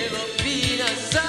Pelo Pinas.